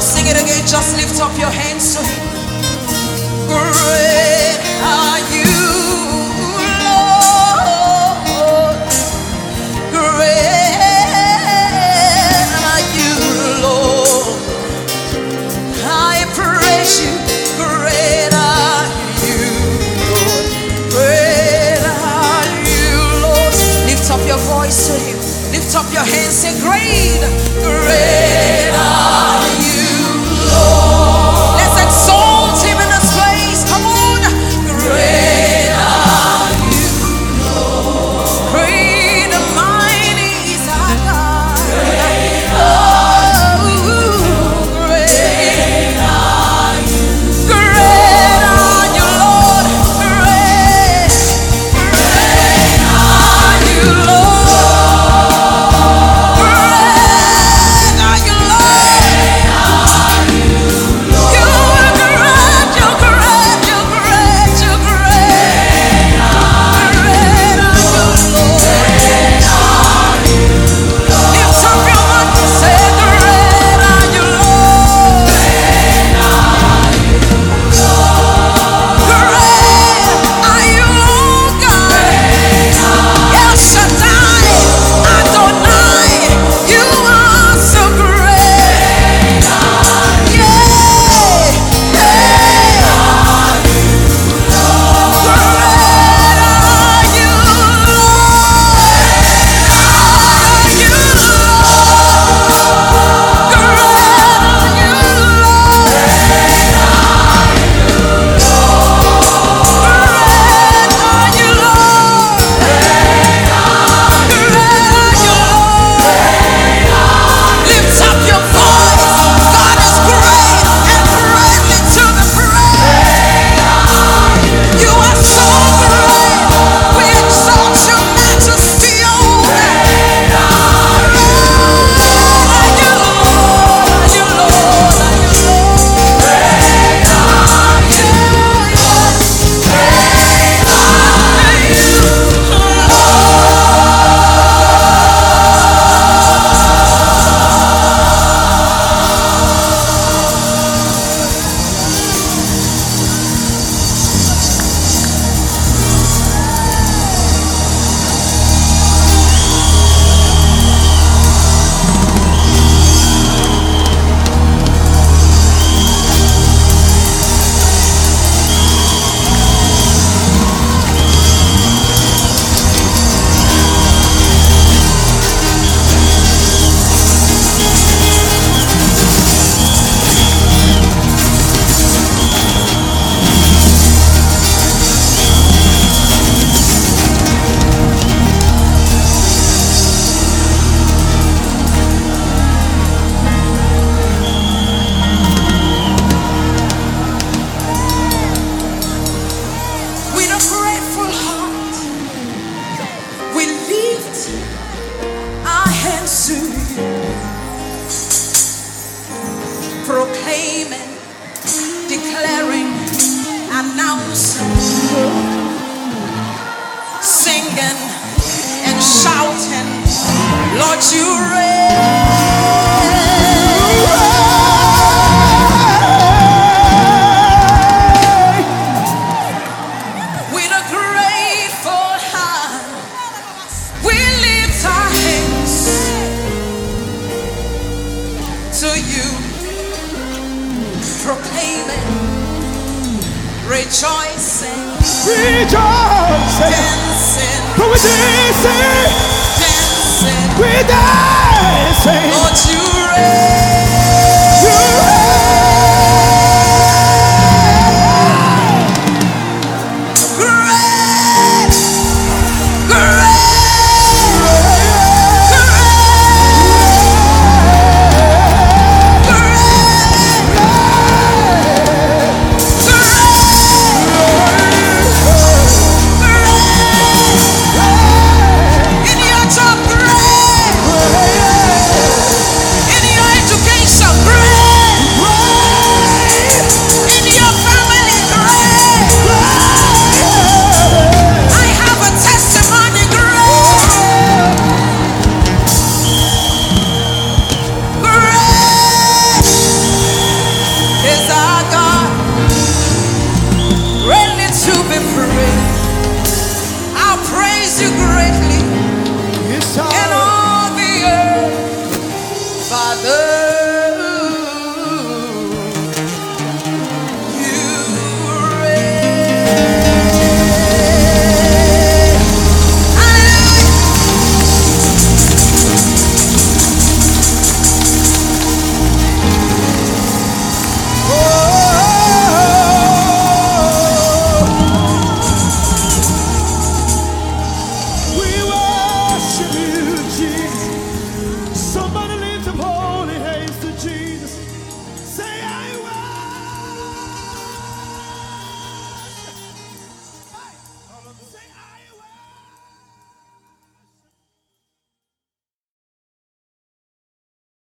sing it again. Just lift up your hands to Him. Great. singing and shouting, Lord, you reign. With a grateful heart, we lift our hands to you, proclaiming rejoicing, Rejoicing. dancing, we're dancing. dancing. We're dancing. Lord, you reign.